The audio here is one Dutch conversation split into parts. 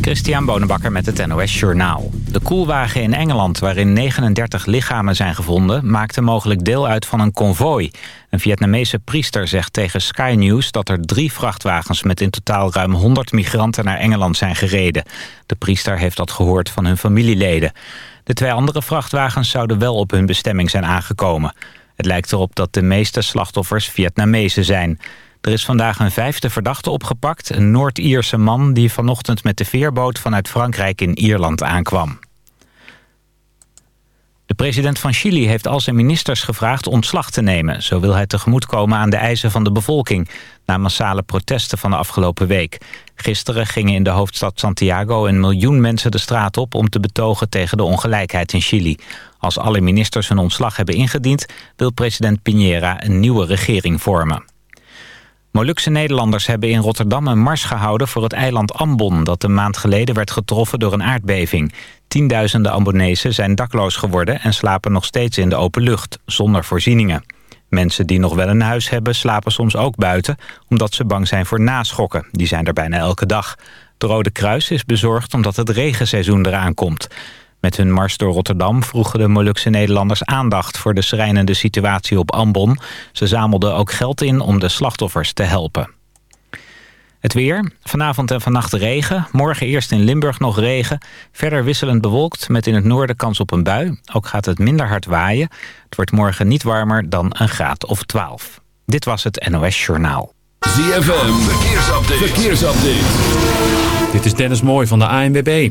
Christian Bonenbakker met het NOS Journaal. De koelwagen in Engeland, waarin 39 lichamen zijn gevonden... maakte mogelijk deel uit van een konvooi. Een Vietnamese priester zegt tegen Sky News... dat er drie vrachtwagens met in totaal ruim 100 migranten naar Engeland zijn gereden. De priester heeft dat gehoord van hun familieleden. De twee andere vrachtwagens zouden wel op hun bestemming zijn aangekomen. Het lijkt erop dat de meeste slachtoffers Vietnamezen zijn... Er is vandaag een vijfde verdachte opgepakt. Een Noord-Ierse man die vanochtend met de veerboot vanuit Frankrijk in Ierland aankwam. De president van Chili heeft al zijn ministers gevraagd ontslag te nemen. Zo wil hij tegemoetkomen aan de eisen van de bevolking... na massale protesten van de afgelopen week. Gisteren gingen in de hoofdstad Santiago een miljoen mensen de straat op... om te betogen tegen de ongelijkheid in Chili. Als alle ministers hun ontslag hebben ingediend... wil president Piñera een nieuwe regering vormen. Molukse Nederlanders hebben in Rotterdam een mars gehouden voor het eiland Ambon... dat een maand geleden werd getroffen door een aardbeving. Tienduizenden Ambonezen zijn dakloos geworden... en slapen nog steeds in de open lucht, zonder voorzieningen. Mensen die nog wel een huis hebben slapen soms ook buiten... omdat ze bang zijn voor naschokken. Die zijn er bijna elke dag. Het Rode Kruis is bezorgd omdat het regenseizoen eraan komt... Met hun mars door Rotterdam vroegen de Molukse Nederlanders aandacht voor de schrijnende situatie op Ambon. Ze zamelden ook geld in om de slachtoffers te helpen. Het weer. Vanavond en vannacht regen. Morgen eerst in Limburg nog regen. Verder wisselend bewolkt met in het noorden kans op een bui. Ook gaat het minder hard waaien. Het wordt morgen niet warmer dan een graad of 12. Dit was het NOS Journaal. ZFM. Verkeersupdate. Verkeersupdate. Dit is Dennis Mooij van de ANWB.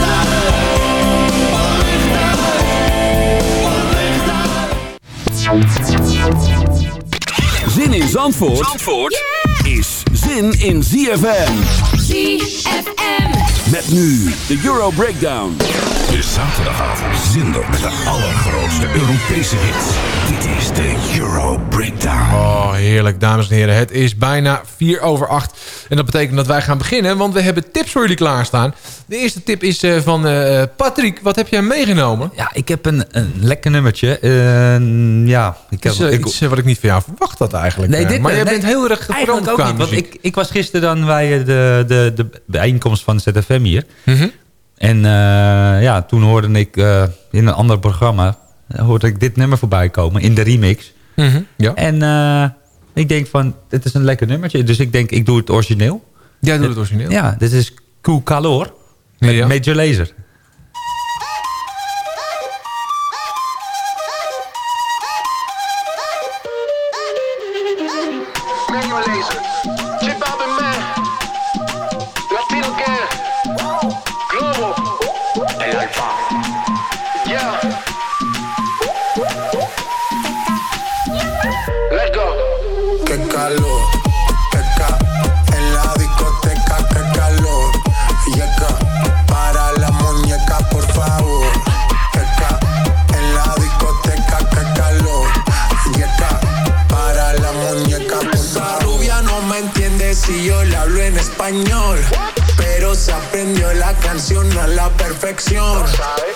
Zin in Zandvoort, Zandvoort is zin in ZFM. ZFM. Met nu de Euro Breakdown. De zaterdagavond zender met de allergrootste Europese hits. Dit is de Euro Breakdown. Oh, heerlijk, dames en heren. Het is bijna 4 over 8. En dat betekent dat wij gaan beginnen, want we hebben tips voor jullie klaarstaan. De eerste tip is eh, van eh, Patrick. Wat heb jij meegenomen? Ja, ik heb een, een lekker nummertje. Uh, ja, ik heb Iets, eh, ik, iets wat ik niet van jou verwacht had eigenlijk. Nee, dit, maar jij nee, bent heel erg vrolijk ook qua niet. Want ik, ik was gisteren dan bij de, de, de bijeenkomst van ZFM hier. Mhm. En eh, ja, toen hoorde ik eh, in een ander programma... hoorde ik dit nummer voorbij komen in de remix. Mhm, Ja. En eh, ik denk van, dit is een lekker nummertje. Dus ik denk, ik doe het origineel. Jij doet het origineel. Ja, dit is Cool Calor. Met Ja. Major Lazer. si yo le hablo en español. Pero se aprendió la canción a la perfección.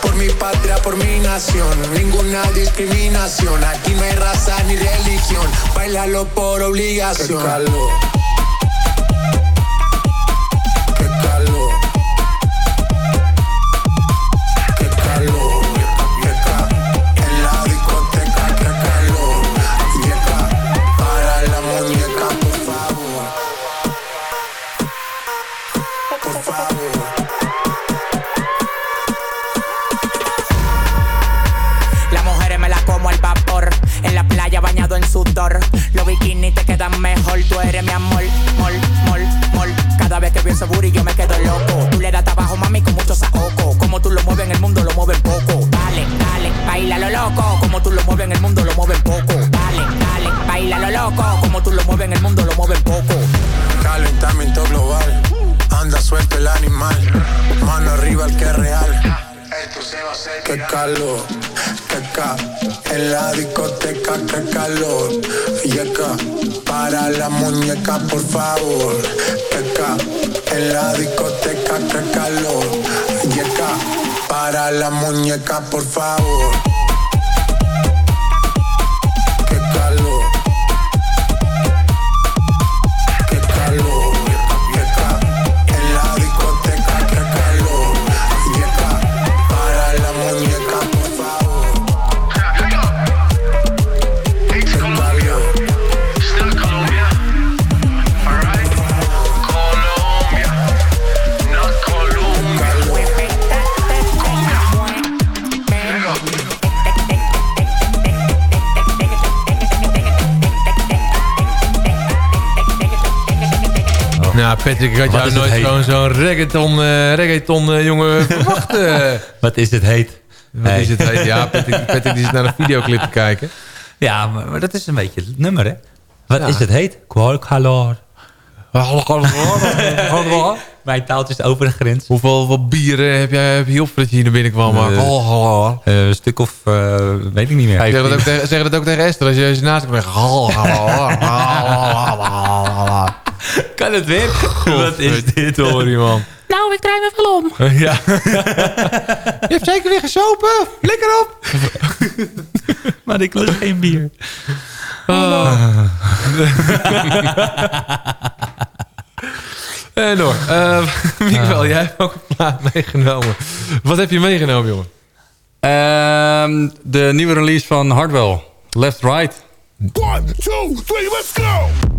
Por mi patria, por mi nación, ninguna discriminación. Aquí no hay raza ni religión, bailalo por obligación. Quedan mejor. Tú eres mi amor, mol, mol, mol. Cada vez que veo ese booty yo me quedo loco. Tú le das trabajo, mami, con mucho saoco. Como tú lo mueves en el mundo, lo mueven poco. Dale, dale, baila lo loco. Como tú lo mueves en el mundo, lo mueven poco. Dale, dale, baila lo loco. Como tú lo mueves en el mundo, lo mueven poco. Calentamiento global, anda suelto el animal, mano arriba el que es real. Qué calor, qué ca, en la discoteca, qué calor. Yeca, para la muñeca, por favor. Qué ca, en la discoteca, qué calor. Yeca, para la muñeca, por favor. Nou, Patrick, ik had Wat jou nooit zo'n reggaeton, eh, reggaeton eh, jongen verwacht. eh. Wat is het heet? Wat Nee. is het heet? Ja, Patrick, Patrick die zit naar een videoclip te kijken. Ja, maar, maar dat is een beetje het nummer, hè? Wat Ja. is het heet? Kwalkalor. Mijn taaltje is over de grens. Hoeveel, hoeveel bieren heb jij heb je op dat je hier naar binnen kwam? Eh, een stuk of, weet ik niet meer. Zeg dat, ook tegen, zeg dat ook tegen Esther als je als je naast hem Kan het weer? Wat is dit? Sorry man. Nou, ik draai me wel om. Ja. je hebt zeker weer gesopen. Lekker op. maar ik lust geen bier. En door. Uh, Miguel, jij hebt ook een plaat meegenomen. Wat heb je meegenomen, jongen? Ehm, de nieuwe release van Hardwell. Left Right. One, two, three, let's go!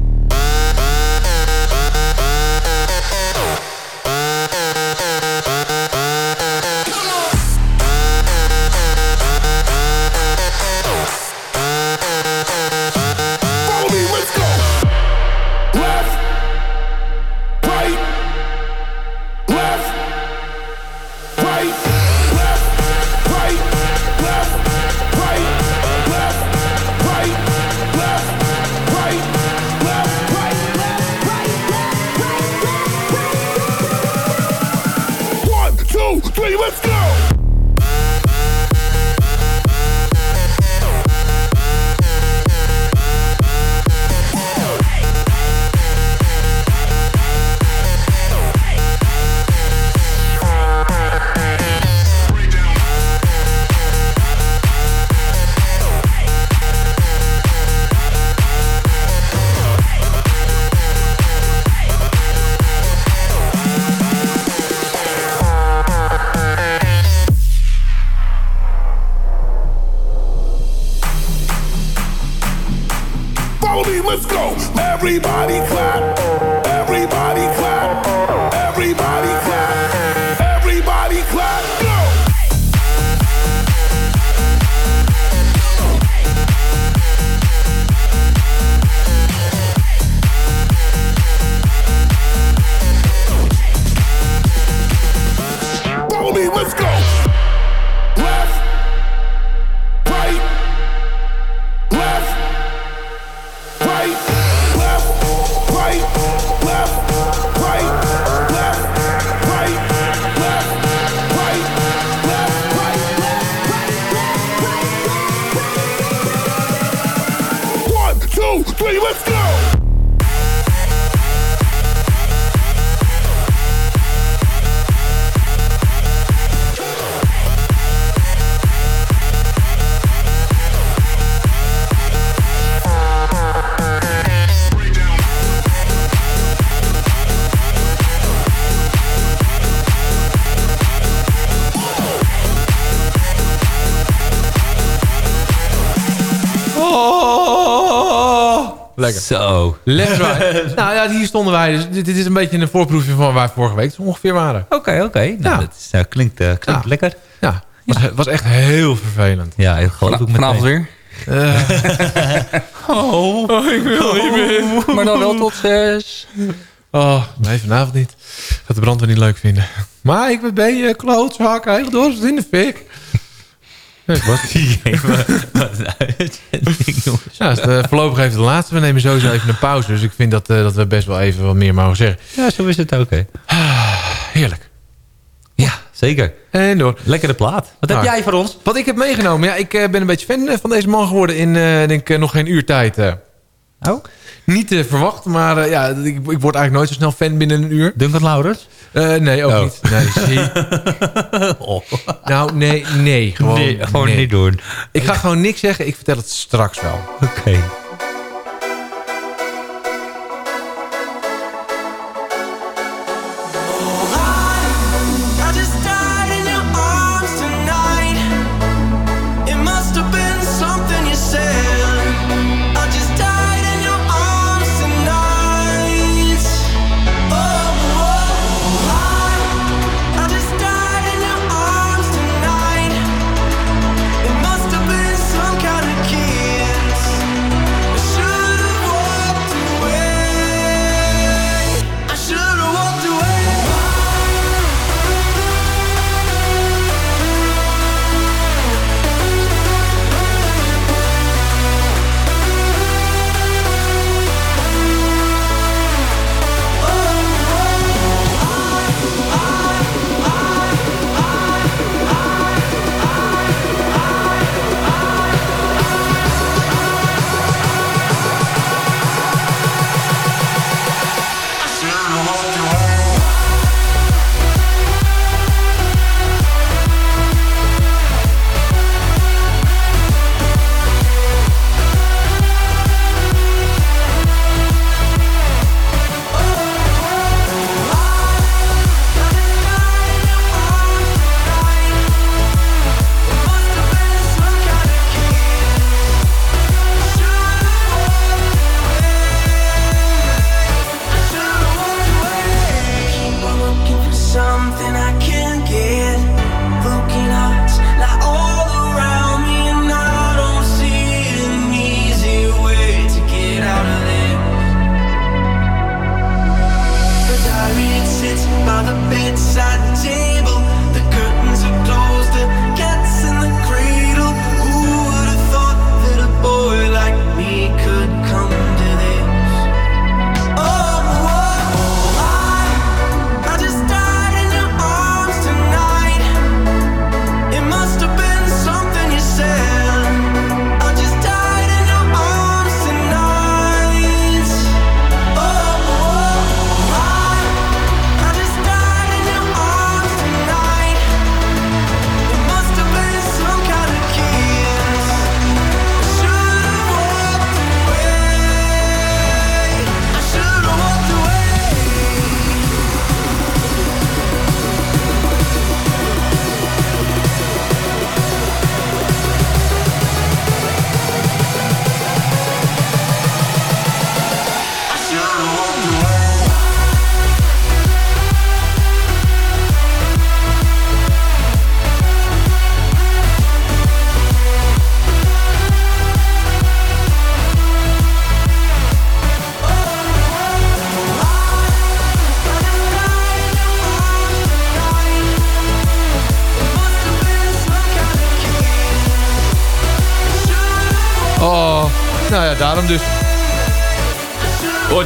Lekker. Zo. Let's ride. nou ja, hier stonden wij. Dus dit, dit is een beetje een voorproefje van waar wij vorige week ongeveer waren. Oké, oké. Nou, Ja. dat is, eh, klinkt, eh, klinkt Ja. lekker. Ja, was, was echt heel vervelend. Ja, ik geloof ik Vanavond weer? Eh, Oh, ik wil niet meer. Maar dan wel tot zes. Oh, nee, vanavond niet. Gaat de brandweer niet leuk vinden. Maar ik ben je klootzak. Heel door in de fik. Nee, wat? Ja, eh, voorlopig even de laatste. We nemen sowieso even een pauze. Dus ik vind dat, eh, dat we best wel even wat meer mogen zeggen. Ja, zo is het ook, hè. Heerlijk. Ja, zeker. En door. Lekkere plaat. Wat heb Nou, jij voor ons? Wat ik heb meegenomen. Ja, ik eh, ben een beetje fan van deze man geworden in denk nog geen uur tijd. Oh? Niet te verwacht, maar eh, ja, ik, ik word eigenlijk nooit zo snel fan binnen een uur. Duncan Laurens? Eh, nee, ook Oh. niet. Nee, zie. Oh. Nou, nee, nee. Gewoon, nee, gewoon nee. niet doen. Ik ga gewoon niks zeggen. Ik vertel het straks wel. Oké.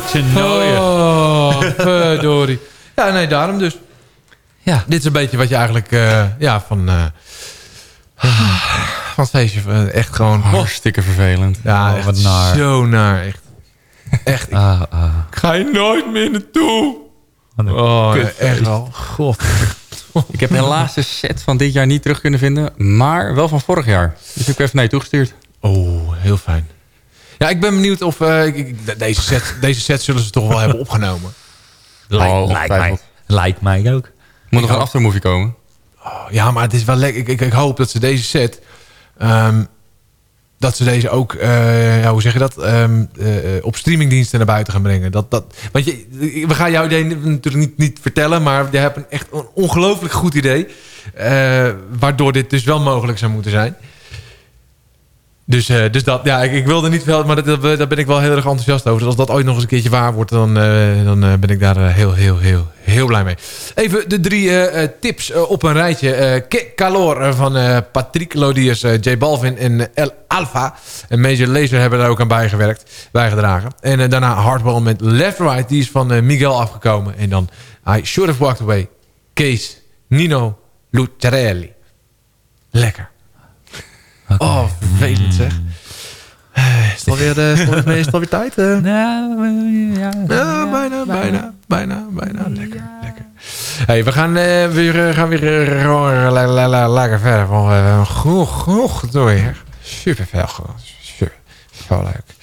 Wat je nooier. Oh, verdorie. Ja, nee, daarom dus. Ja. Dit is een beetje wat je eigenlijk eh, ja, van, eh van het feestje eh, echt gewoon... Hartstikke vervelend. Ja, Oh, echt wat naar. zo naar. Echt. echt ik Ah, ah. ga je nooit meer naartoe. Oh, echt wel. God. Ik heb helaas de set van dit jaar niet terug kunnen vinden, maar wel van vorig jaar. Dus ik heb even naar je toegestuurd. Oh, heel fijn. Ja, ik ben benieuwd of... eh, ik- deze, set, deze set zullen ze toch wel hebben opgenomen. Lijkt, Oh, lijkt, mij, ongetwijfeld. lijkt mij ook. Moet nog een aftermovie komen. Oh, ja, maar het is wel lekker. Ik, ik, ik hoop dat ze deze set... ehm, dat ze deze ook, eh, ja, hoe zeg je dat, Ehm, eh, op streamingdiensten naar buiten gaan brengen. Dat, dat, want je, we gaan jouw idee natuurlijk niet, niet vertellen, maar je hebt een echt een ongelooflijk goed idee. eh, waardoor dit dus wel mogelijk zou moeten zijn. Dus, eh, dus dat, ja, ik, wilde niet veel, maar dat, daar ben ik wel heel erg enthousiast over. Dus als dat ooit nog eens een keertje waar wordt, dan, eh, dan eh, ben ik daar heel, heel, heel, heel blij mee. Even de drie tips op een rijtje. Que Calor van Patrick Lodiers, J Balvin en El Alfa. En Major Lazer hebben daar ook aan bijgewerkt, bijgedragen. En daarna Hardball met Left Right, die is van Miguel afgekomen. En dan I Should Have Walked Away, Kees, Nino Lucarelli. Lekker. Oh, vervelend zeg. Eh, Is het alweer, eh, is het alweer, tijd? eh? ja, Ja, bijna, bijna, bijna, bijna. Lekker, lekker. Hey, we gaan eh, weer, gaan weer lekker verder. Van, genoeg, genoeg door. Super veel gewoon. Leuk.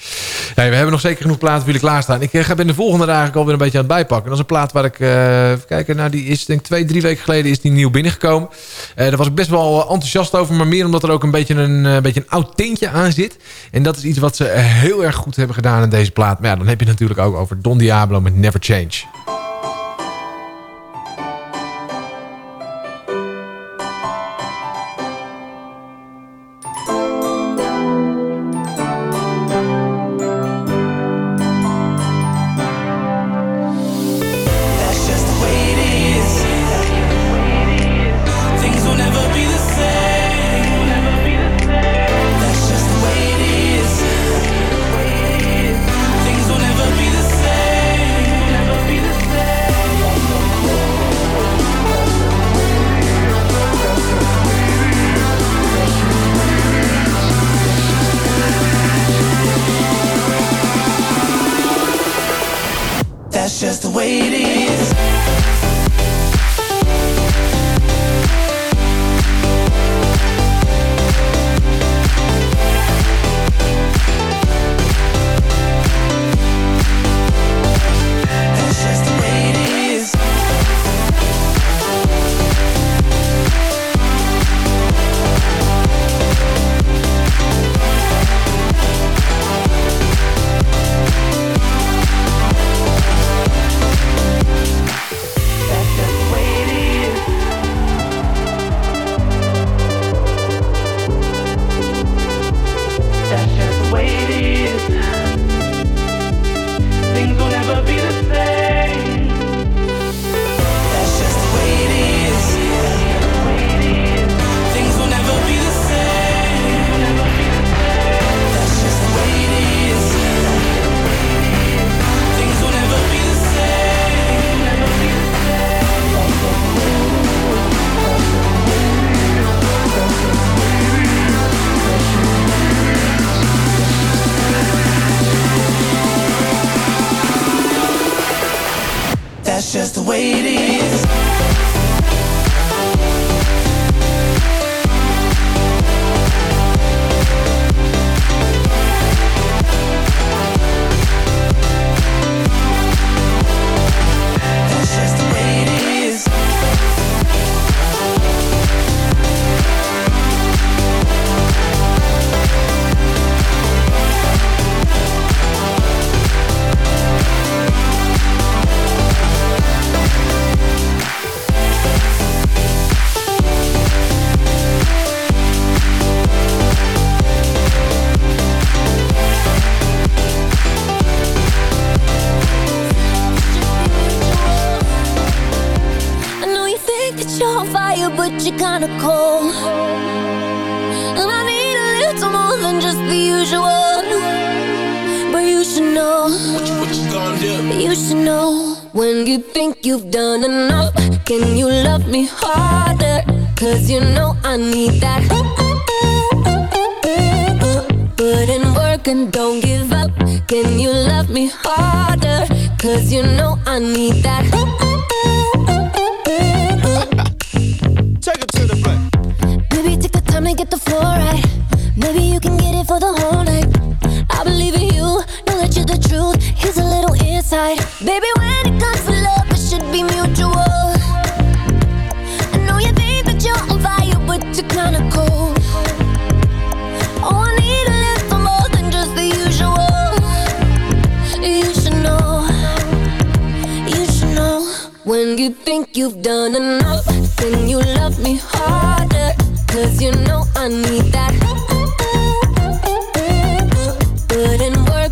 We hebben nog zeker genoeg platen voor jullie klaarstaan. Ik eh, ben de volgende er eigenlijk alweer een beetje aan het bijpakken. Dat is een plaat waar ik, eh even kijken, nou die is denk ik twee, drie weken geleden is die nieuw binnengekomen. Eh, daar was ik best wel enthousiast over, maar meer omdat er ook een beetje een, eh, beetje een oud tintje aan zit. En dat is iets wat ze heel erg goed hebben gedaan in deze plaat. Maar ja, dan heb je het natuurlijk ook over Don Diablo met Never Change.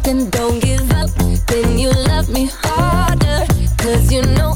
then don't give up. Then you love me harder. Cause you know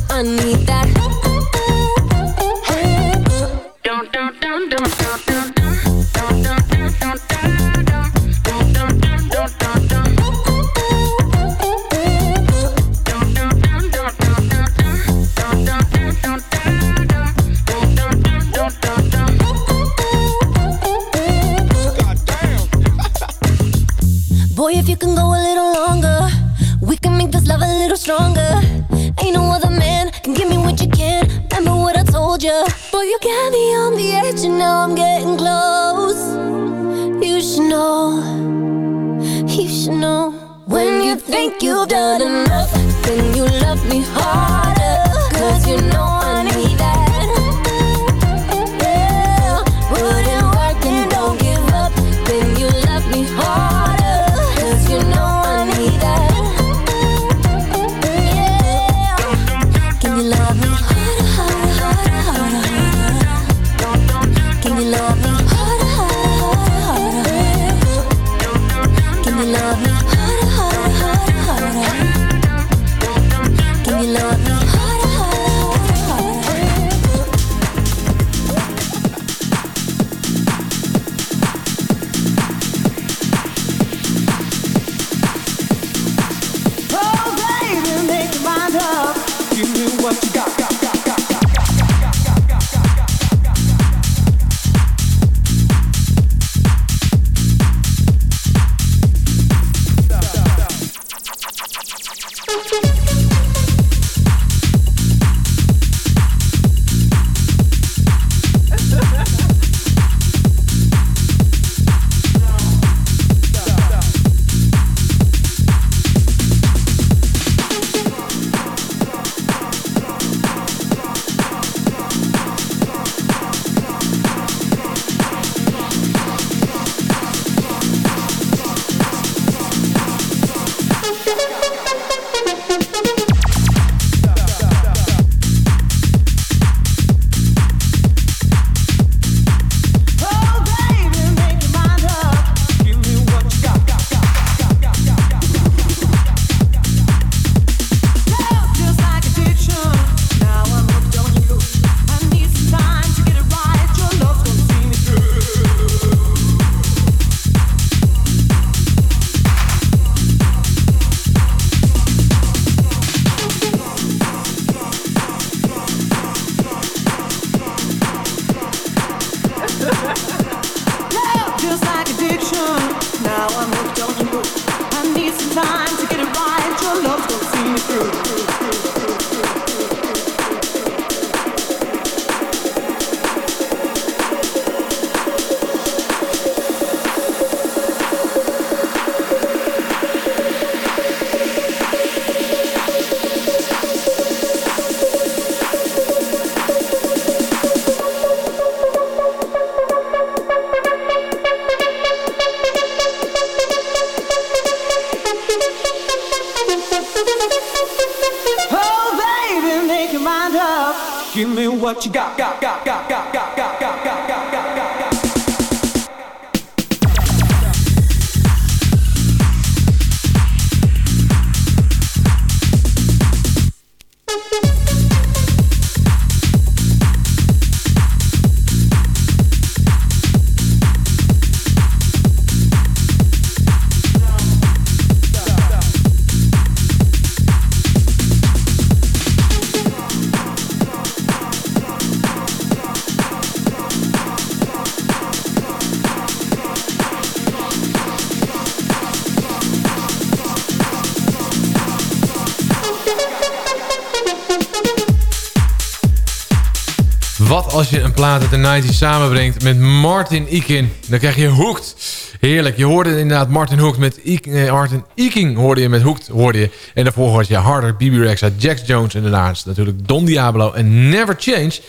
platen de 90 samenbrengt met Martin Ikin. Dan krijg je Hoekt, Heerlijk. Je hoorde inderdaad Martin Hoekt met Ik, eh, Martin Iking hoorde je met hoekt, hoorde je. En daarvoor hoorde je Harder, BB Rex uit Jax Jones en daarnaast natuurlijk Don Diablo en Never Change.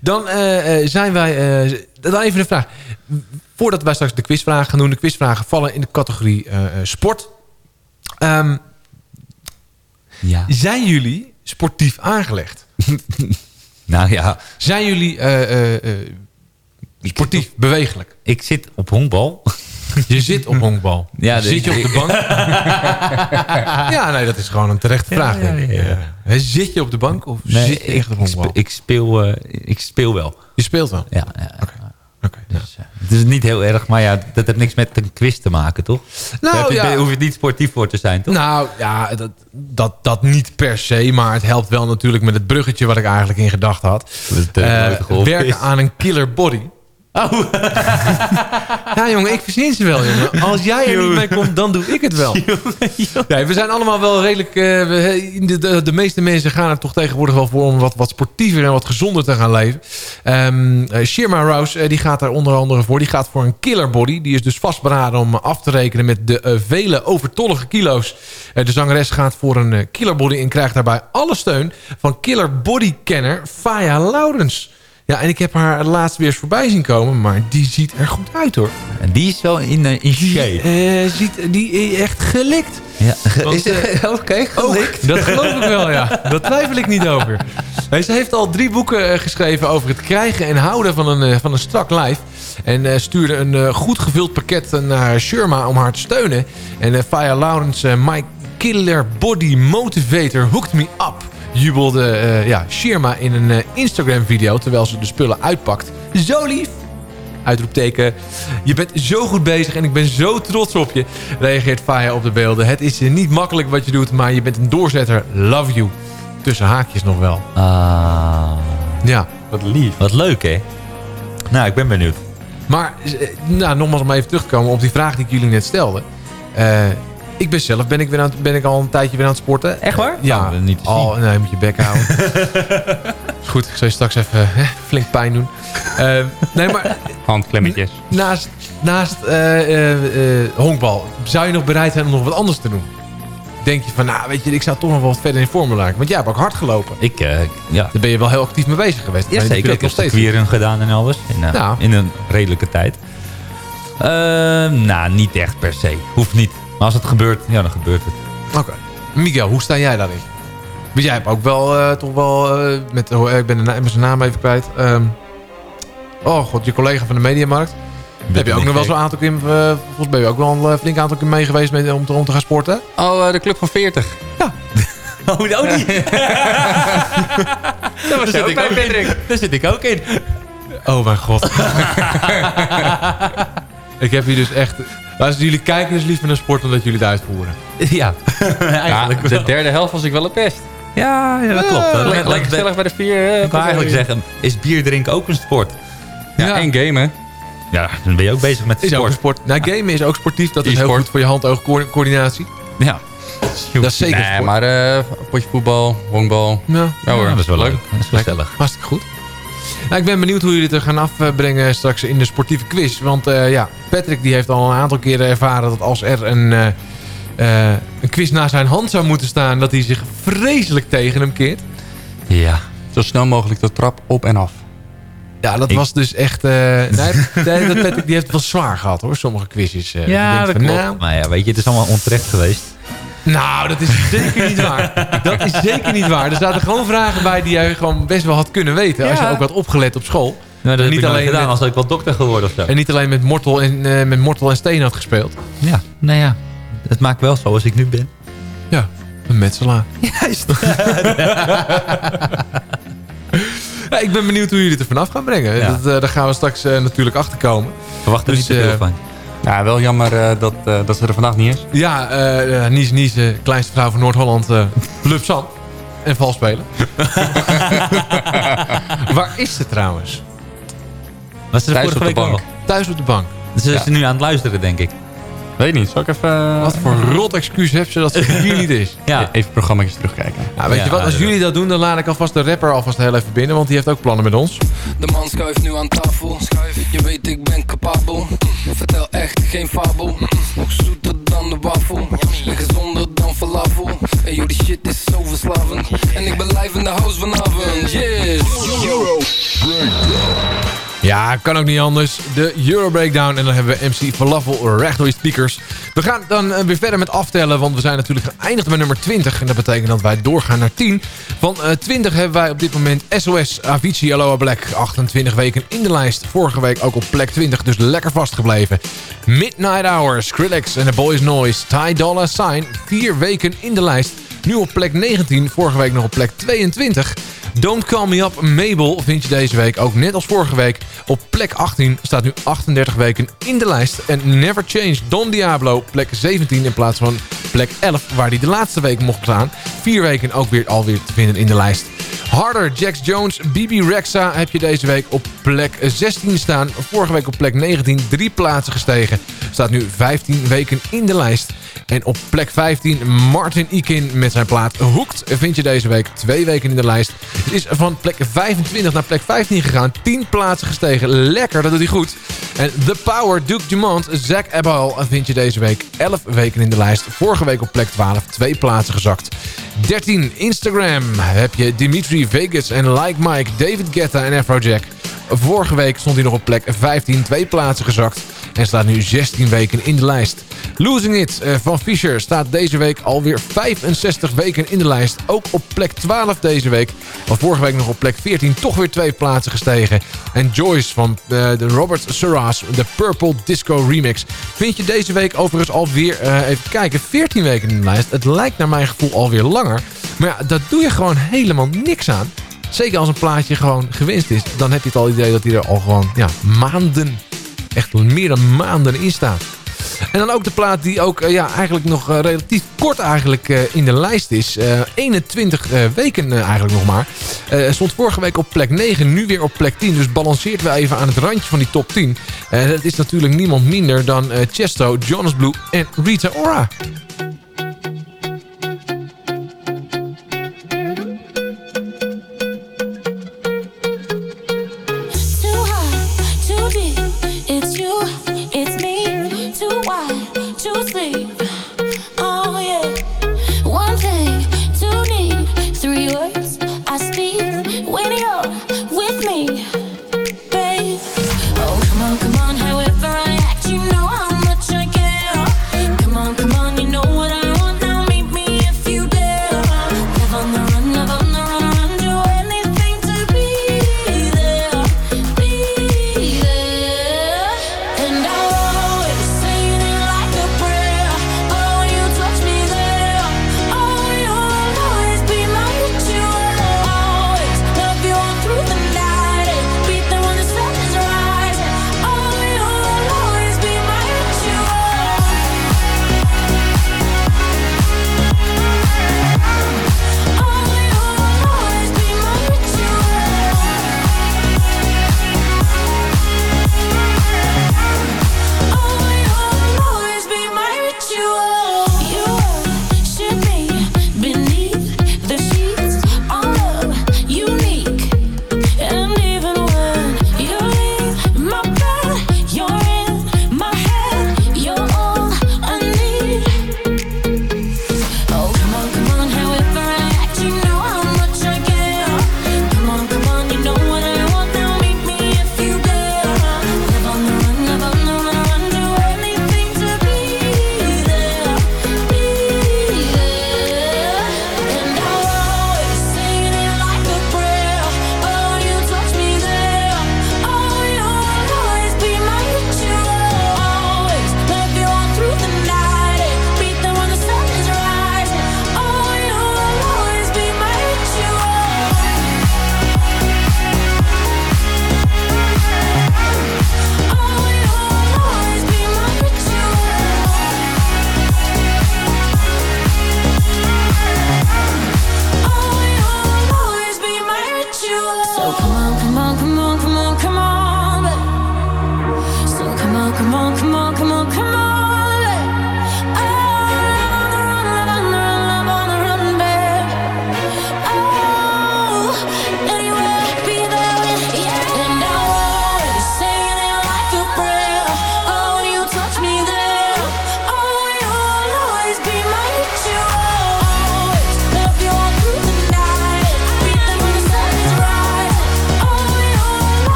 Dan eh, eh, zijn wij... Eh, dan even een vraag. Voordat wij straks de quizvragen gaan doen. De quizvragen vallen in de categorie sport. Ehm, ja. Zijn jullie sportief aangelegd? Nou ja. Zijn jullie eh, eh, eh, sportief, bewegelijk? Ik zit op honkbal. Je zit op honkbal. Ja, zit je op de bank? ja, nee, dat is gewoon een terechte vraag. Ja, denk ik. ja, ja. Eh, Zit je op de bank of Nee, zit je echt op ik, honkbal? ik, speel, eh, ik speel wel. Je speelt wel? Ja. Ja. Dus, eh, het is niet heel erg, maar ja, dat heeft niks met een quiz te maken, toch? Nou, je- ja. Hoef je niet sportief voor te zijn, toch? Nou ja, dat, dat, dat niet per se, maar het helpt wel natuurlijk met het bruggetje wat ik eigenlijk in gedachten had. geholpen werken aan een killer body. Oh. ja, jongen, ik verzin ze wel, jongen. Als jij er niet mee komt, dan doe ik het wel. Nee, we zijn allemaal wel redelijk... eh, we- de, de, de meeste mensen gaan er toch tegenwoordig wel voor... om wat, wat sportiever en wat gezonder te gaan leven. Eh, Shirma Rouse, eh, die gaat daar onder andere voor. Die gaat voor een killer body. Die is dus vastberaden om af te rekenen met de vele overtollige kilo's. De zangeres gaat voor een killer body... en krijgt daarbij alle steun van killer body kenner Faya Laurens. Ja, en ik heb haar laatst weer eens voorbij zien komen... maar die ziet er goed uit, hoor. En die is wel in, eh, in shape. Eh, ziet, die echt gelikt. Ja, Want, is eh, Oké, gelikt. Dat geloof ik wel, ja. Dat twijfel ik niet over. Nee, ze heeft al drie boeken geschreven over het krijgen en houden van een, van een strak lijf. En stuurde een goed gevuld pakket naar Sherma om haar te steunen. En Faya Lawrence, my killer body motivator hooked me up. Jubelde eh, ja, Sherma in een eh, Instagram video terwijl ze de spullen uitpakt. Zo lief! Uitroepteken. Je bent zo goed bezig en ik ben zo trots op je. Reageert Faya op de beelden. Het is eh, niet makkelijk wat je doet, maar je bent een doorzetter. Love you. Tussen haakjes nog wel. Ah. Ja. Wat lief. Wat leuk, hè? Nou, ik ben benieuwd. Maar, nou, nogmaals om even terug te komen op die vraag die ik jullie net stelde. Eh, ik ben zelf ben ik, weer aan, ben ik al een tijdje weer aan het sporten. Echt waar? Ja. Nou, niet al, nee, moet je bek houden. Goed, ik zal je straks even eh, flink pijn doen. Eh, nee, maar Handklemmetjes. naast, naast eh, eh, eh, honkbal, zou je nog bereid zijn om nog wat anders te doen? Denk je van, nou weet je, ik zou toch nog wel wat verder in vorm willen raken. Want jij hebt ook hard gelopen. Ik, eh, ja. Daar ben je wel heel actief mee bezig geweest. Ja, zeker. Ik heb nog steeds. gedaan en alles. In, Ja. in een redelijke tijd. Ehm, nou, niet echt per se. Hoeft niet. Maar als het gebeurt, ja, dan gebeurt het. Oké. Miguel, hoe sta jij daarin? Want jij hebt ook wel, eh, toch wel, eh, met, oh, ik ben de na- ik ben zijn naam even kwijt. Ehm, oh god, je collega van de Mediamarkt. heb je ook ik nog wel zo'n aantal keer, eh, volgens mij ben je ook wel een flink aantal keer mee geweest met, om, te, om te gaan sporten. Oh, de Club van 40. Oh, oh die. Daar was jij ook bij, Patrick. Daar zit ik ook in. Oh mijn god. ik heb hier dus echt... Luister, jullie kijken dus liever naar sport dan dat jullie het uitvoeren. Ja, eigenlijk Ja, de derde helft was ik wel het best. Ja, ja dat klopt. Dat- Lekker, lekker gezellig bij de vier. eh, Ik wou eigenlijk zeggen, is bier drinken ook een sport? Ja, en gamen. Ja, dan ben je ook bezig met Is sport. Nou, gamen is ook sportief. Dat is heel goed voor je hand-oog-coördinatie. Ja. Dat is zeker Nee, sport. maar eh potje voetbal, honkbal. Ja. Ja hoor, Ja, dat is wel leuk. Dat is gezellig. Hartstikke goed. Nou, ik ben benieuwd hoe jullie het er gaan afbrengen straks in de sportieve quiz. Want eh, ja, Patrick die heeft al een aantal keren ervaren dat als er een, eh, eh, een quiz naast zijn hand zou moeten staan... dat hij zich vreselijk tegen hem keert. Ja. Zo snel mogelijk de trap op en af. Ja, dat Ik- was dus echt... eh nee, dat Patrick die heeft het wel zwaar gehad hoor, sommige quizjes. eh. Ja, dat van, klopt. nou, Maar ja, weet je, het is allemaal onterecht geweest. Nou, dat is zeker niet waar. Dat is zeker niet waar. Er zaten gewoon vragen bij die jij gewoon best wel had kunnen weten. Als je ook had opgelet op school. Nou, dat En heb ik alleen gedaan, met, als had ik wel dokter geworden of zo. en niet alleen met Mortel en, eh, met Mortel en Steen had gespeeld. Ja, nou ja. Het maakt wel zoals ik nu ben. Ja, een metselaar. Juist. Ja, ik ben benieuwd hoe jullie het er vanaf gaan brengen. Ja. Dat, eh, daar gaan we straks eh, natuurlijk achter komen. Verwacht er Dus, niet te veel eh, van. Ja, wel jammer eh, dat, eh, dat ze er vandaag niet is. Ja, eh uh, Nies Nies, kleinste vrouw van Noord-Holland, eh Sam. En vals spelen. Waar is ze trouwens? Was ze er Thuis op de ook bank. al? Thuis op de bank. Ze is Ja. nu aan het luisteren, denk ik. Weet niet, zal ik even... Wat voor rot excuus heeft ze dat ze hier niet is? Ja. Even programma's terugkijken. Nou, weet Ja, je wat, als ja. jullie dat doen, dan laat ik alvast de rapper alvast heel even binnen. Want die heeft ook plannen met ons. De man schuift nu aan tafel. Je weet ik ben capabel. Echt geen fabel. Nog zoeter dan de wafel. En gezonder dan falafel. En joh, die shit is zo verslavend. En ik ben live in de house vanavond. Yes. Ja, kan ook niet anders. De Euro Breakdown. En dan hebben we MC Falafel recht door je speakers. We gaan dan eh, weer verder met aftellen. Want we zijn natuurlijk geëindigd bij nummer 20. En dat betekent dat wij doorgaan naar 10. Van eh, 20 hebben wij op dit moment SOS Avicii Aloha Black. 28 weken in de lijst. Vorige week ook op plek 20. Dus lekker vastgebleven. Midnight Hour, Skrillex en The Boys Noise. Ty Dolla Sign. 4 weken in de lijst. Nu op plek 19. Vorige week nog op plek 22. Don't Call Me Up Mabel vind je deze week ook net als vorige week. Op plek 18 staat nu 38 weken in de lijst. En Never Change Don Diablo plek 17 in plaats van plek 11 waar hij de laatste week mocht staan. Vier weken ook weer alweer te vinden in de lijst. Harder, Jax Jones, Bibi Rexa heb je deze week op plek 16 staan. Vorige week op plek 19, drie plaatsen gestegen. Staat nu 15 weken in de lijst. En op plek 15 Martin Ikin met zijn plaat Hooked vind je deze week twee weken in de lijst. Is van plek 25 naar plek 15 gegaan. 10 plaatsen gestegen. Lekker, dat doet hij goed. En The Power, Duke Dumont, Zack Ebal vind je deze week 11 weken in de lijst. Vorige week op plek 12, twee plaatsen gezakt. 13 Instagram heb je Dimitri Vegas en Like Mike, David Guetta en Afrojack. Vorige week stond hij nog op plek 15, twee plaatsen gezakt. En staat nu 16 weken in de lijst. Losing It eh, van Fisher staat deze week alweer 65 weken in de lijst. Ook op plek 12 deze week. Maar vorige week nog op plek 14 toch weer twee plaatsen gestegen. En Joyce van eh, de Robert Serras, de Purple Disco Remix. Vind je deze week overigens alweer, uh, even kijken, 14 weken in de lijst. Het lijkt naar mijn gevoel alweer langer. Maar ja, dat doe je gewoon helemaal niks aan. Zeker als een plaatje gewoon gewinst is. Dan heb je het al idee dat hij er al gewoon ja, maanden, echt meer dan maanden in staat. En dan ook de plaat die ook uh, ja, eigenlijk nog uh, relatief kort eigenlijk, uh, in de lijst is. 21 weken eigenlijk nog maar. stond vorige week op plek 9, nu weer op plek 10. Dus balanceert we even aan het randje van die top 10. dat is natuurlijk niemand minder dan Chesto, Jonas Blue en Rita Ora.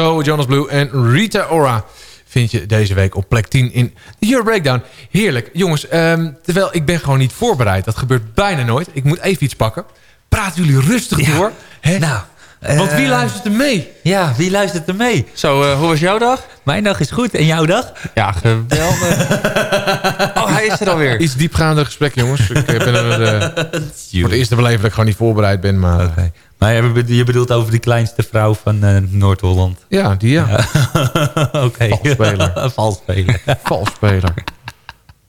Chesto, Jonas Blue en Rita Ora vind je deze week op plek 10 in de Euro Breakdown. Heerlijk. Jongens, ehm, terwijl ik ben gewoon niet voorbereid. Dat gebeurt bijna nooit. Ik moet even iets pakken. Praten jullie rustig door. Hè? Nou, Want wie eh, luistert er mee? Ja, wie luistert er mee? Zo, eh, hoe was jouw dag? Mijn dag is goed. En jouw dag? Ja, geweldig. oh, hij is er alweer. Iets diepgaander gesprek, jongens. Ik eh, ben er eh, voor het eerste beleven dat ik gewoon niet voorbereid ben. Maar Oké. Maar je bedoelt- je bedoelt over die kleinste vrouw van eh, Noord-Holland? ja, die ja. Oké. Valsspeler. Valsspeler. Valsspeler.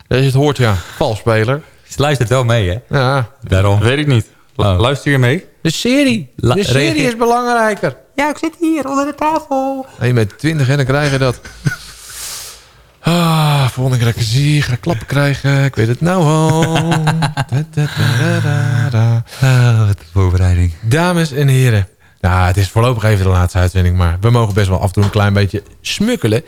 Als je het hoort, ja. Valsspeler. Ze luistert wel mee, hè? Ja. Daarom. Weet ik niet. Oh. Luister je mee? De serie. La- de serie is belangrijker. Ja, ik zit hier onder de tafel. 1 met 20 en dan krijg je dat. Ah, volgende keer dat ik zie, ga ik klappen krijgen. Ik weet het nou al. Da, da, da, da, da. Ah, wat voorbereiding. Dames en heren. Nou, het is voorlopig even de laatste uitzending, maar we mogen best wel af en toe een klein beetje smukkelen.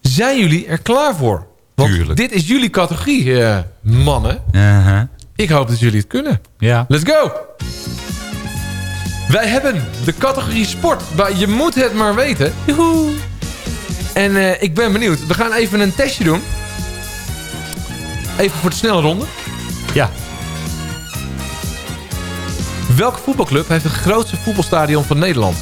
Zijn jullie er klaar voor? Want Tuurlijk. dit is jullie categorie, eh, mannen. Uh-huh. Ik hoop dat jullie het kunnen. Ja. Let's go! Wij hebben de categorie sport. bij Je moet het maar weten. Joehoe. En eh, ik ben benieuwd. We gaan even een testje doen. Even voor de snelle ronde. Ja. Welke voetbalclub heeft het grootste voetbalstadion van Nederland?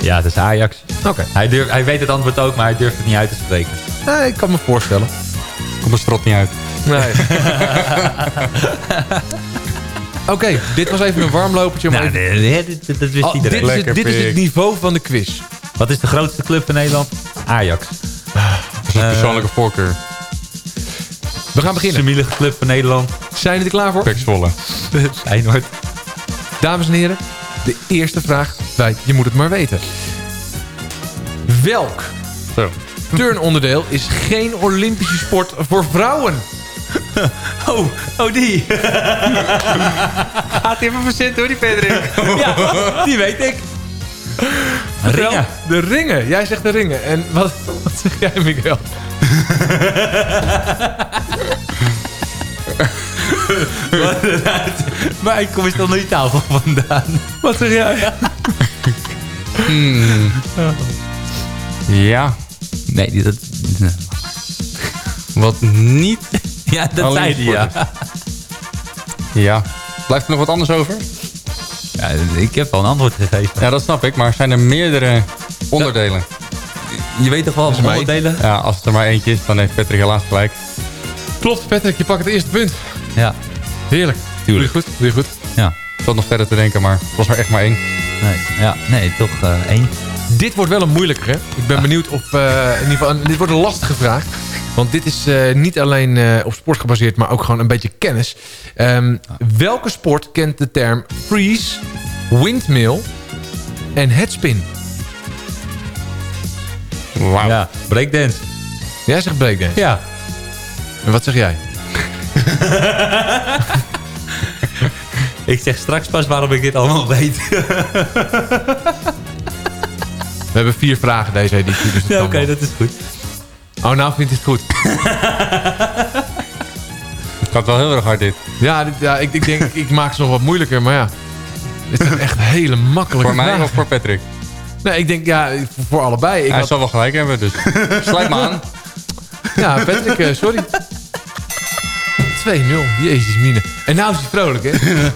Ja, het is Ajax. Oké. Hij, durft, hij weet het antwoord ook, maar hij durft het niet uit te spreken. Nee, ik kan me voorstellen. Komt de strot niet uit. Nee. Oké, dit was even een warmlopertje. om Nou, even- nee, nee, dit- dit- dat wist Oh, iedereen. dit, is het, dit is het niveau van de quiz. Wat is de grootste club van Nederland? Ajax. Dat is een persoonlijke voorkeur. We gaan beginnen. Sumielige club van Nederland. Zijn jullie er klaar voor? Pek Zwolle. Feyenoord. Dames en heren, de eerste vraag bij Je moet het maar weten. Welk Zo. turnonderdeel is geen Olympische sport voor vrouwen? Oh, oh die. Gaat even verzet hoor, die Patrick. ja, die weet ik. Ringen. De ringen. Jij zegt de ringen. En wat, wat zeg jij, Miguel? maar ik kom eens onder die tafel vandaan. Wat zeg jij? Hmm. Ja. Nee, die, dat... Wat niet... Ja, dat Alleen zei hij, ja. Ja. Blijft er nog wat anders over? ja. Ik heb al een antwoord gegeven. Ja, dat snap ik. Maar zijn er meerdere onderdelen? Je weet toch wel onderdelen? Ja, als het er maar eentje is, dan heeft Patrick helaas gelijk. Klopt, Patrick. Je pakt het eerste punt. Ja. Heerlijk. Tuurlijk. Doe je goed? Doe je goed? Ja. Ik zat nog verder te denken, maar het was er echt maar één. Nee, ja, nee toch eh, één. Dit wordt wel een moeilijker, hè? Ik ben benieuwd of... eh, in ieder geval, een- dit wordt een lastige vraag. Want dit is eh, niet alleen eh, op sport gebaseerd, maar ook gewoon een beetje kennis. Ehm, welke sport kent de term freeze, windmill en headspin? Wauw. Ja, breakdance. Jij zegt breakdance. Ja. En wat zeg jij? Ik zeg straks pas waarom ik dit allemaal weet. We hebben vier vragen deze editie. Dus ja, oké, dat is goed. Oh, nou vindt hij het goed. Het gaat wel heel erg hard dit. Ja, dit, ja ik, ik denk, ik maak ze nog wat moeilijker, maar ja. Dit zijn echt hele makkelijke Voor mij vragen. of voor Patrick? Nee, ik denk, ja, voor, allebei. Ik Hij had- zal wel gelijk hebben, dus sluit me aan. Ja, Patrick, eh, sorry. 2-0, jezus mine. En nou is hij vrolijk, hè?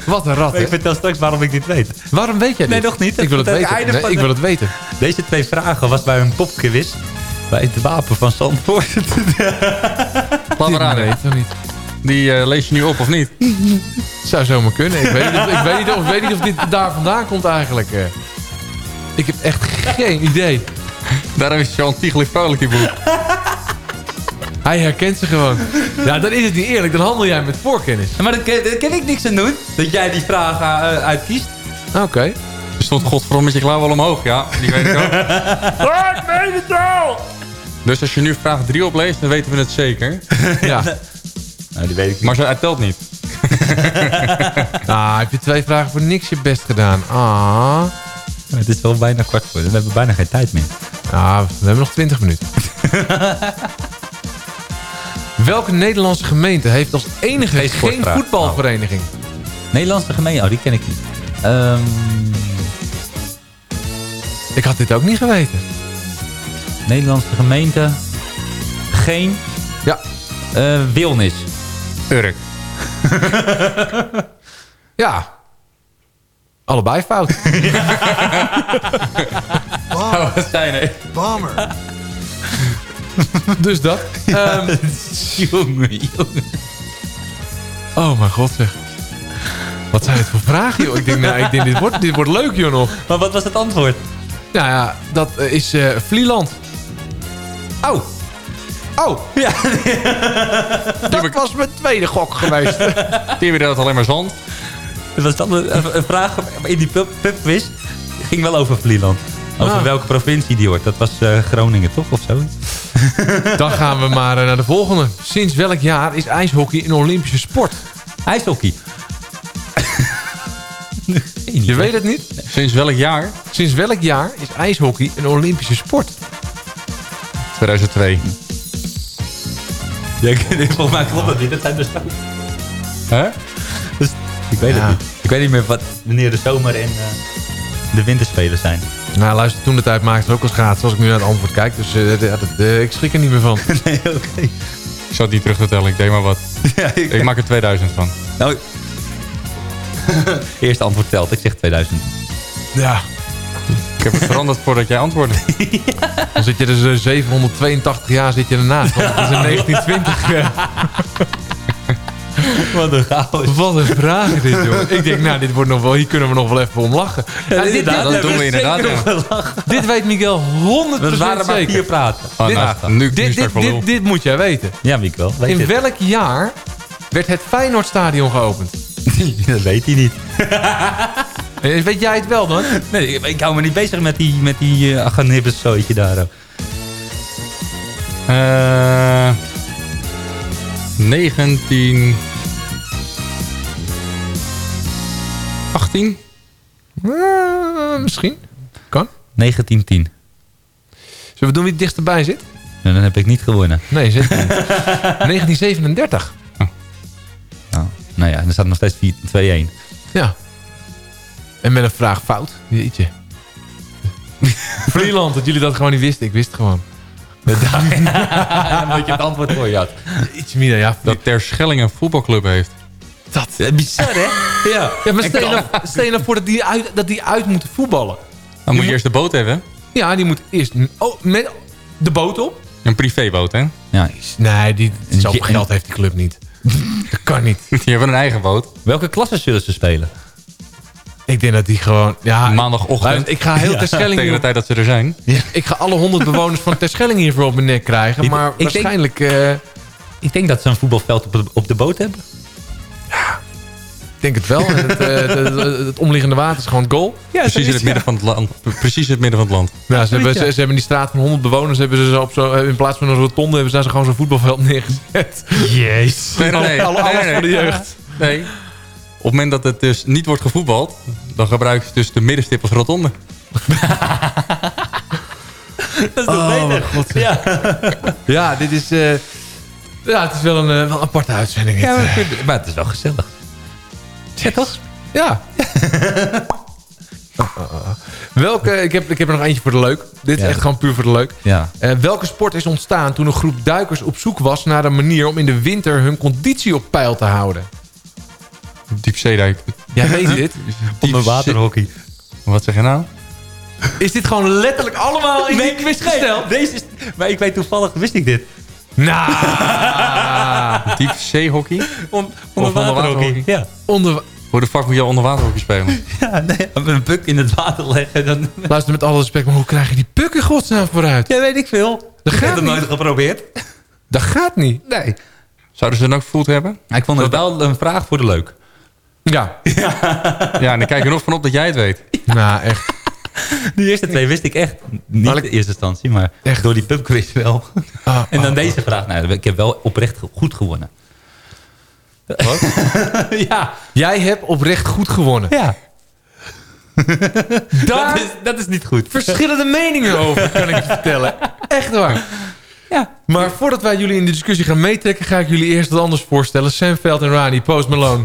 Wat een rat, hè? Ik vertel straks waarom ik dit weet. Waarom weet jij dit? Nee, nog niet. Ik wil het weten. Nee, ik wil het weten. Deze twee vragen was bij een popquiz. Bij het wapen van Zandvoort. Laat maar aan. Toch niet. Die eh, lees je nu op of niet? Zou zomaar kunnen. Ik weet niet, of- ik weet niet, of, ik weet niet of dit daar vandaan komt eigenlijk. eh. Ik heb echt geen idee. Daarom is Jean Tiegelijk vrolijk die boek. Hij herkent ze gewoon. Ja, dan is het niet eerlijk. Dan handel jij met voorkennis. maar daar kan, daar kan ik niks aan doen. Dat jij die vragen eh, uitkiest. Oké. Stond godverdomme klauw wel omhoog, ja. Die weet ik ook. ik weet het wel! Dus als je nu vraag 3 opleest, dan weten we het zeker. Ja. Nou, die weet ik niet. Maar hij telt niet. Ah, heb je twee vragen voor niks je best gedaan. Ah. Het is wel bijna kwart voor. We hebben bijna geen tijd meer. Ah, we hebben nog 20 minuten. Welke Nederlandse gemeente heeft als enige Geen voetbalvereniging? Nederlandse gemeente, oh die ken ik niet. Ehm, Ik had dit ook niet geweten. Nederlandse gemeente. Geen. Ja. Eh, Wilnis. Urk. Ja. Allebei fout. Oh, wat zijn er? Bomber. dus dat. Ehm, jongen, jongen. oh mijn god zeg. Wat zijn het voor vragen joh? Ik denk, nou, ik denk dit, wordt, dit wordt leuk joh nog. Maar wat was het antwoord? Nou ja, dat eh, is eh Vlieland. Oh. Oh. Ja. dat was mijn tweede gok geweest. Die hebben dat alleen maar zand. Was dan een, een vraag in die pub, pubquiz. ging wel over Vlieland. Over Ah. welke provincie die hoort. Dat was eh, Groningen toch of zo? Dan gaan we maar naar de volgende. Sinds welk jaar is ijshockey een Olympische sport? IJshockey. Je weet het niet? Sinds welk jaar? Sinds welk jaar is ijshockey een Olympische sport? 2002. Ja, volgens mij klopt dat niet. Dat zijn de zomer. Hè? Dus, ik weet Ja. het niet. Ik weet niet meer wat, wanneer de zomer en eh, de winterspelen zijn. Nou, luister, toen de tijd maakte het ook al schaatsen als ik nu naar het antwoord kijk. Dus eh, eh, ik schrik er niet meer van. nee, oké. Ik zal het niet terug te tellen. Ik deed maar wat. Ja, ik, Ik maak er 2000 van. nou, eerste antwoord telt. Ik zeg 2000. Ja. Ik heb het veranderd voordat jij antwoordde. Dan zit je dus eh, 782 jaar zit je ernaast. Want dat is in 1920. eh, Wat een chaos. wat een vraag dit, joh. Ik denk, nou, dit wordt nog wel, hier kunnen we nog wel even om lachen. Ja, dit, dit, dat doen we inderdaad. Ja. dit weet Miguel 100% We waren maar vier praten. Oh, Dit- nou, nu, Dit, dit, dit, dit moet jij weten. Ja, wel. Weet In het. welk jaar werd het Feyenoordstadion geopend? dat weet hij niet. Eh, Weet jij het wel dan? Nee, ik, ik hou me niet bezig met die, met die uh, aganibbesootje daar. Eh 19... 18? Eh, misschien. Kan. 1910. Zullen we doen wie het dichterbij zit? En dan heb ik niet gewonnen. Nee, zeker niet. 1937. Nou, nou ja, dan staat nog steeds 4 2-1. Ja. En met een vraag fout. Jeetje. Vlieland, dat jullie dat gewoon niet wisten. Ik wist het gewoon. Omdat je het antwoord voor je had. Iets meer, ja. Dat Ter Schelling een voetbalclub heeft. Dat. Bizar, hè? Ja. Ja, maar stel je nou- stel je nou voor dat die uit, dat die uit moeten voetballen. Dan moet je eerst de boot hebben. Ja, die moet eerst oh, met de boot op. Een privéboot, hè? Ja. Nee, die, je- geld heeft die club niet. Dat kan niet. Die hebben een eigen boot. Welke klasse zullen ze spelen? Ik denk dat die gewoon... Ja, Maandagochtend. ik ga heel Ja, Terschelling Tegen de tijd dat ze er zijn. Ik ga alle honderd bewoners van Terschelling hiervoor op mijn nek krijgen. Ik- Maar ik denk- waarschijnlijk... eh, Ik denk dat ze een voetbalveld op de, op de boot hebben. ik denk het wel. En het, eh, het, het- het omliggende water is gewoon goal. Precies in het midden van het land. Precies in het midden van het land. Ja, ze, hebben, ze, ze hebben die straat van 100 bewoners... Hebben ze zo op zo, in plaats van een rotonde... hebben ze daar zo gewoon zo'n voetbalveld neergezet. Jezus. Nee, nee, nee. Alle- Nee, alles nee, voor de jeugd. Nee. Op het moment dat het dus niet wordt gevoetbald... dan gebruiken ze dus de middenstip als rotonde. Dat is Oh, mijn god. Ja. Ja, dit is... eh, ja, het is wel een, eh, wel een aparte uitzending. ja eh. maar het is wel gezellig. Ja, toch? Ja. Oh, oh, oh. Welke, ik, heb, ik heb er nog eentje voor de leuk. Dit is Ja. echt gewoon puur voor de leuk. Ja. Eh, welke sport is ontstaan toen een groep duikers op zoek was naar een manier om in de winter hun conditie op peil te houden? Diepzeedijk. Jij weet dit. Onderwaterhockey. Wat zeg je nou? Is dit gewoon letterlijk allemaal in die quiz gesteld? Deze is, maar ik weet toevallig, wist ik dit. Nou, Diepzeehockey? On, onderwaterhockey. Ja. onder, Hoe de fuck moet je onderwaterhockey spelen? ja, nee, met een puk in het water leggen. Dan, luister met alle respect, maar hoe krijg je die pukken godsnaam vooruit? ja, weet ik veel. Dat ik heb het nooit geprobeerd. Dat gaat niet. Nee. Zouden ze dan ook gevoeld hebben? Ik vond het wel een vraag voor de leuk. Ja. Ja, en dan kijk je er nog van op dat jij het weet. Nou, echt. De eerste twee wist ik echt. Niet ik- in eerste instantie, maar Echt? door die pubquiz wel. Ah, en dan ah, deze vraag. Nou, ik heb wel oprecht goed gewonnen. Wat? ja, Jij hebt oprecht goed gewonnen. ja. Daar Dat, is, dat is niet goed. verschillende meningen over, kan ik je vertellen. Echt waar. Ja. Maar voordat wij jullie in de discussie gaan meetrekken... ga ik jullie eerst wat anders voorstellen. Sam Veld en Rani, Post Malone.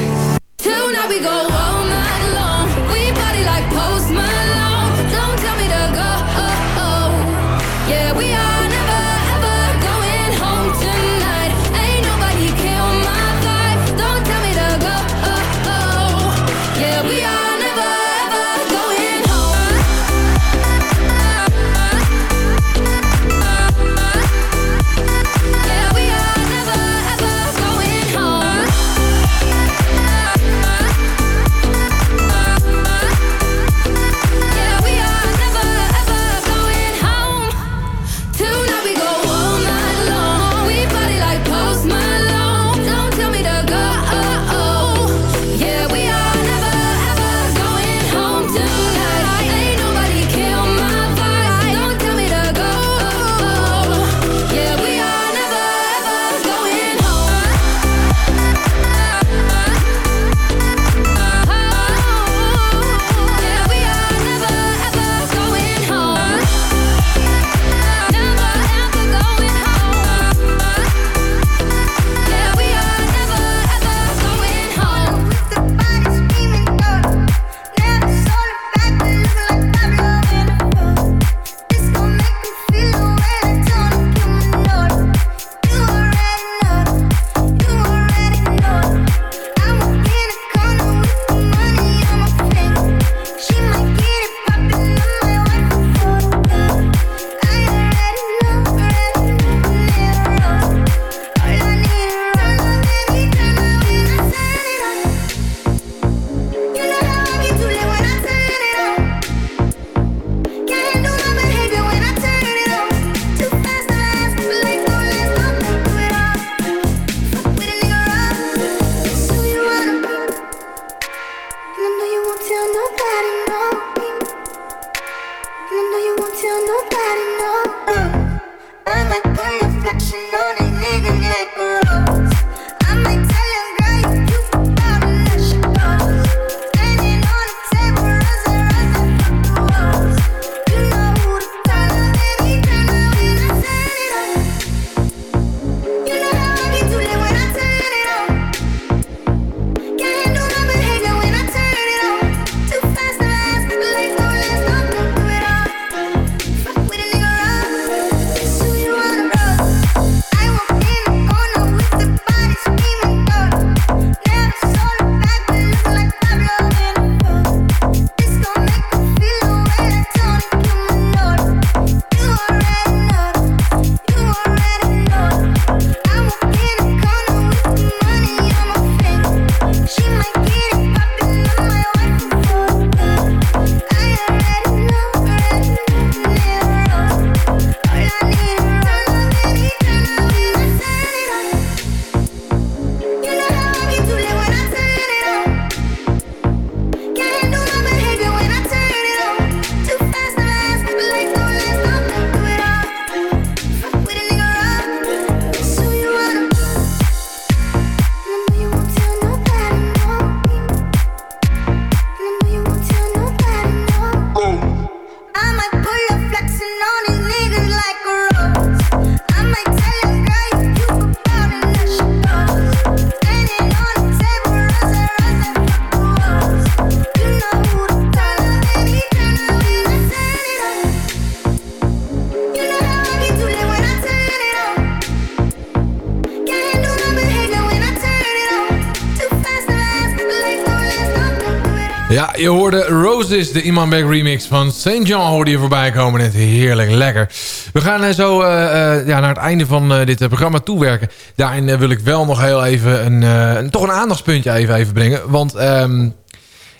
Roses, de Iman Beck remix van St. John hoorde je voorbij komen. Net heerlijk lekker. We gaan eh, zo eh, eh, ja, naar het einde van dit programma toewerken. Daarin wil ik wel nog heel even een, toch een aandachtspuntje even, even brengen. Want ehm,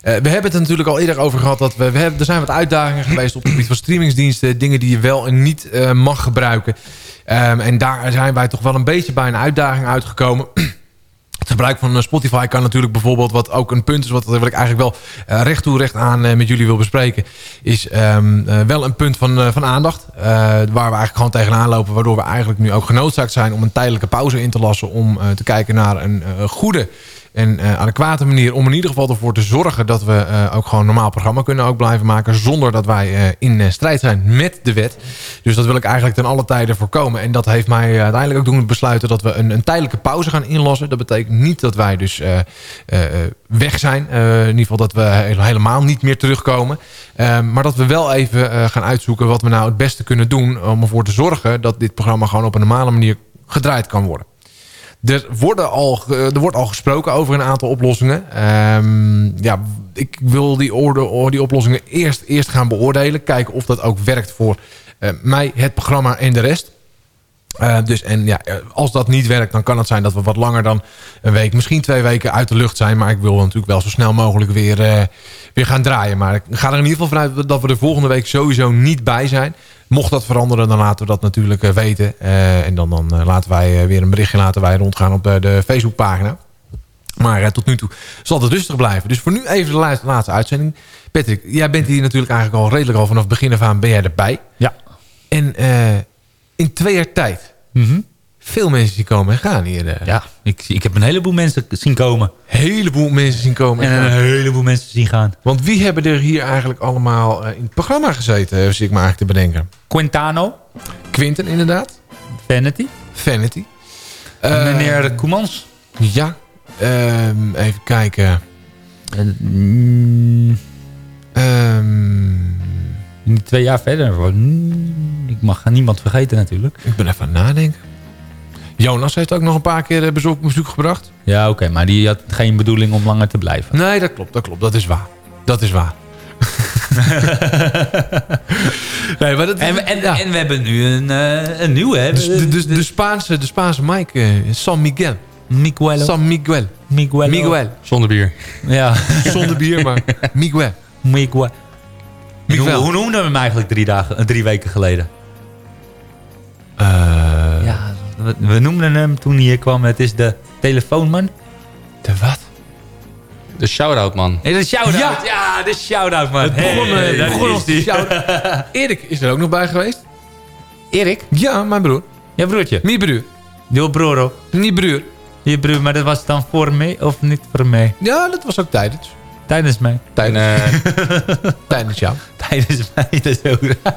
eh, we hebben het natuurlijk al eerder over gehad. Dat we, we hebben, er zijn wat uitdagingen geweest op het gebied van streamingsdiensten. Dingen die je wel en niet mag gebruiken. Ehm, en daar zijn wij toch wel een beetje bij een uitdaging uitgekomen. Het gebruik van eh, Spotify kan natuurlijk bijvoorbeeld, wat ook een punt is, wat, wat ik eigenlijk wel eh, recht toe recht aan eh, met jullie wil bespreken, is ehm, eh, wel een punt van, van aandacht. waar we eigenlijk gewoon tegenaan lopen, waardoor we eigenlijk nu ook genoodzaakt zijn om een tijdelijke pauze in te lassen om te kijken naar een goede en eh, adequate manier om in ieder geval ervoor te zorgen dat we eh, ook gewoon een normaal programma kunnen ook blijven maken. Zonder dat wij eh, in strijd zijn met de wet. Dus dat wil ik eigenlijk ten alle tijden voorkomen. En dat heeft mij uiteindelijk ook doen besluiten dat we een, een tijdelijke pauze gaan inlassen. Dat betekent niet dat wij dus weg zijn. In ieder geval dat we he- helemaal niet meer terugkomen. Eh, maar dat we wel even gaan uitzoeken wat we nou het beste kunnen doen. Om ervoor te zorgen dat dit programma gewoon op een normale manier gedraaid kan worden. Er, worden al, er wordt al gesproken over een aantal oplossingen. Ehm, ja, ik wil die, orde, die oplossingen eerst, eerst gaan beoordelen. Kijken of dat ook werkt voor eh, mij, het programma en de rest. Eh, dus en ja, eh, als dat niet werkt, dan kan het zijn dat we wat langer dan een week, misschien twee weken uit de lucht zijn. Maar ik wil natuurlijk wel zo snel mogelijk weer, eh, weer gaan draaien. Maar ik ga er in ieder geval vanuit dat we er volgende week sowieso niet bij zijn. Mocht dat veranderen, dan laten we dat natuurlijk weten. En dan, dan laten wij weer een berichtje laten wij rondgaan op de, de Facebookpagina. Maar tot nu toe zal het rustig blijven. Dus voor nu even de laatste, laatste uitzending. Patrick, jij bent hier natuurlijk eigenlijk al redelijk al vanaf het begin af aan ben jij erbij. Ja. En in twee jaar tijd. Veel mensen die komen en gaan hier. eh. Ja, ik, ik heb een heleboel mensen zien komen. heleboel mensen zien komen en, En een heleboel mensen zien gaan. Want wie hebben er hier eigenlijk allemaal eh, in het programma gezeten, eh, zit ik me eigenlijk te bedenken. Quintano. Quinten inderdaad. Vanity. Vanity. Eh, Meneer Koemans. Ja. Ehm, even kijken. En, twee jaar verder. Ik mag niemand vergeten natuurlijk. ik ben even aan het nadenken. Jonas heeft ook nog een paar keer eh, bezoek, bezoek gebracht. Ja, oké. maar die had geen bedoeling om langer te blijven. Nee, dat klopt, dat klopt. Dat is waar. Dat is waar. nee, maar dat, En, en, en we hebben nu een, eh, een nieuwe. Hè? Dus de, de, de, Spaanse, de Spaanse Mike, eh, San Miguel. Miguel. San Miguel. Miguel. Miguel. Zonder bier. Ja. Zonder bier, maar Miguel. Miguel. Hoe, noemden we hem eigenlijk drie, dagen, eh, drie weken geleden? Eh, Ja, we, we noemden hem toen hij hier kwam. Het is de telefoonman. De wat? De shout-out, man. Nee, de shout-out. Ja. Ja, de shout-out, man. Het begon, eh, Hey, het daar begon is die. Erik is er ook nog bij geweest. Erik? Ja, mijn broer. Ja, broertje. Mijn broer. Je broer. Niet broer. Je broer, maar dat was dan voor mij of niet voor mij? Ja, dat was ook tijdens. Tijdens mij. Tijdens, tijdens jou. Tijdens mij, dat is ook raar.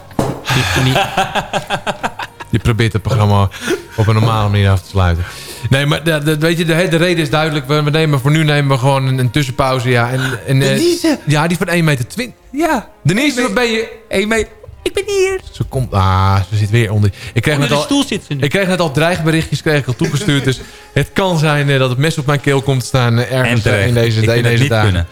Je probeert het programma op een normale manier af te sluiten. Nee, maar de, de- weet je, de, de reden is duidelijk. We, nemen, voor nu nemen we gewoon een, een tussenpauze. Ja, en, en, eh, Denise. Ja, die van 1,20 meter. Ja. Denise, wat ben je? Hey, meid. Ik ben hier. Ze komt... Ah, ze zit weer onder... Ik kreeg, Onder net de al, stoel zit ze nu. ik kreeg net al dreigberichtjes kreeg ik al toegestuurd. dus het kan zijn eh, dat het mes op mijn keel komt te staan eh, En ergens eh, in deze, Ik in deze niet dagen. kunnen.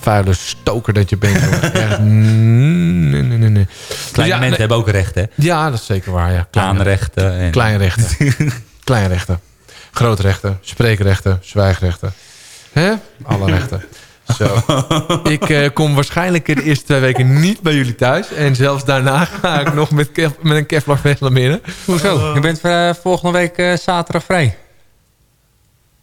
Vuile stoker dat je bent. hoor. Echt, nee, nee, nee, nee. Kleine Dus ja, mensen nee- hebben ook recht, hè? Ja, dat is zeker waar. Ja. Kleine, Aanrechten. En... kleine rechten. kleine rechten. Grote rechten. Spreekrechten. Zwijgrechten. Hè? Alle rechten. Zo. Ik eh, kom waarschijnlijk de eerste twee weken niet bij jullie thuis. En zelfs daarna ga ik nog met, met een Kevlar vest naar binnen. Hoezo? Je bent eh, volgende week eh, zaterdag vrij.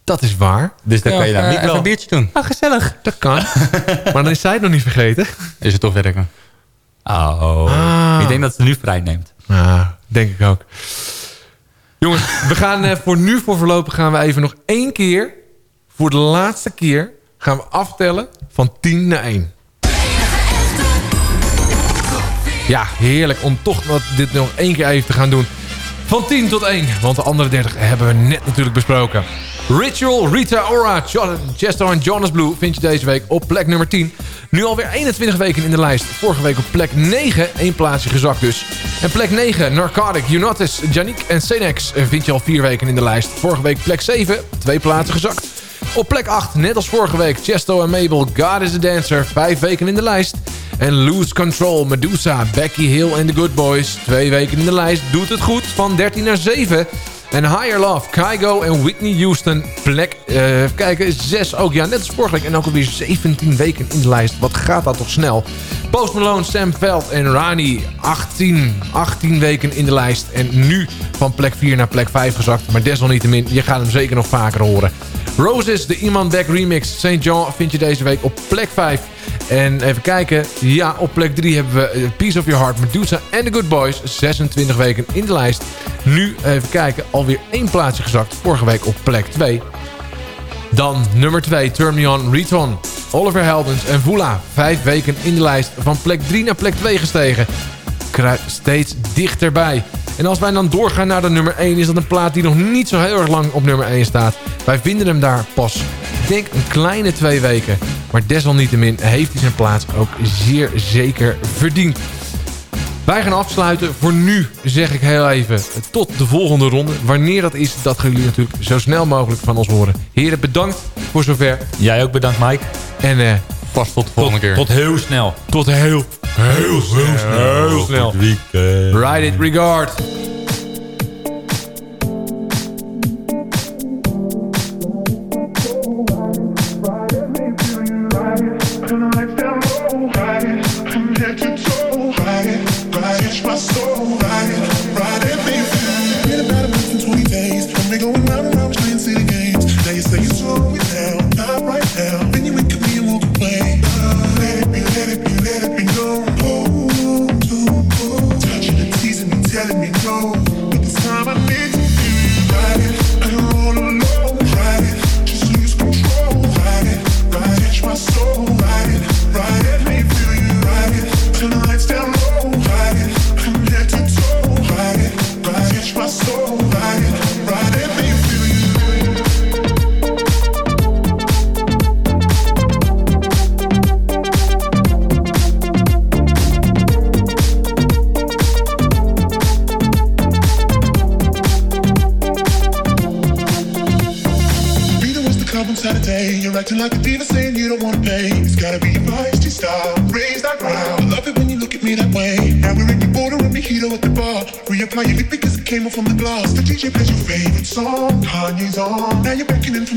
Dat is waar. Dus dan Ja, kan je daar wel... een biertje doen. Ah, gezellig. Dat kan. maar dan is zij het nog niet vergeten. Is het toch werken? Oh. Ah. Ik denk dat ze nu vrij neemt. Ja, denk ik ook. Jongens, we gaan eh, voor nu voor voorlopig gaan we even nog één keer... voor de laatste keer gaan we aftellen van 10 naar 1. Ja, heerlijk om toch wat dit nog één keer even te gaan doen. Van 10 tot 1, want de andere 30 hebben we net natuurlijk besproken. Ritual, Rita Ora, Jo- Chester en Jonas Blue vind je deze week op plek nummer 10. Nu alweer 21 weken in de lijst. Vorige week op plek 9, één plaatsje gezakt dus. En plek 9, Narcotic, Unatis, Janik en Senex vind je al vier weken in de lijst. Vorige week plek 7, twee plaatsen gezakt. Op plek 8, net als vorige week, Chesto en Mabel, God is a Dancer. Vijf weken in de lijst. En Lose Control, Medusa, Becky Hill en The Good Boys. Twee weken in de lijst, doet het goed, van 13 naar 7. En Higher Love, Kygo en Whitney Houston, plek, eh, even kijken, 6 ook. Ja, net als vorige week en ook alweer 17 weken in de lijst. Wat gaat dat toch snel. Post Malone, Sam Veld en Rani, 18, 18 weken in de lijst. En nu van plek 4 naar plek 5 gezakt. Maar desalniettemin, je gaat hem zeker nog vaker horen. Roses, de Iman Beck remix. St. John vind je deze week op plek 5. En even kijken. Ja, op plek 3 hebben we eh, Piece of Your Heart, Medusa en The Good Boys. 26 weken in de lijst. Nu, even kijken, alweer één plaatsje gezakt. Vorige week op plek 2. Dan nummer 2, Turn Me On, Riton. Oliver Heldens en Vula. Vijf weken in de lijst. Van plek 3 naar plek 2 gestegen. Kruipt steeds dichterbij. En als wij dan doorgaan naar de nummer 1... is dat een plaat die nog niet zo heel erg lang op nummer 1 staat. Wij vinden hem daar pas, ik denk een kleine twee weken. Maar desalniettemin heeft hij zijn plaats ook zeer zeker verdiend. Wij gaan afsluiten. Voor nu zeg ik heel even tot de volgende ronde. Wanneer dat is, dat gaan jullie natuurlijk zo snel mogelijk van ons horen. Heren, bedankt voor zover. Jij ook bedankt, Mike. En eh, vast tot de volgende keer. Tot heel snel. Tot heel, heel, snel. Heel snel. Ride it regard. Like a diva saying you don't wanna pay. It's gotta be your feisty style. Raise that ground. I love it when you look at me that way. Now we're in your border and mojito at the bar. Reapply your lip because it came off from the glass. The DJ plays your favorite song. Kanye's on. Now you're beckoning for